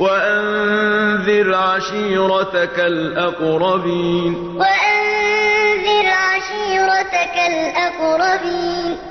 وَأَنذِرْ عَشِيرَتَكَ الْأَقْرَبِينَ. وَأَنذِرْ عَشِيرَتَكَ الْأَقْرَبِينَ.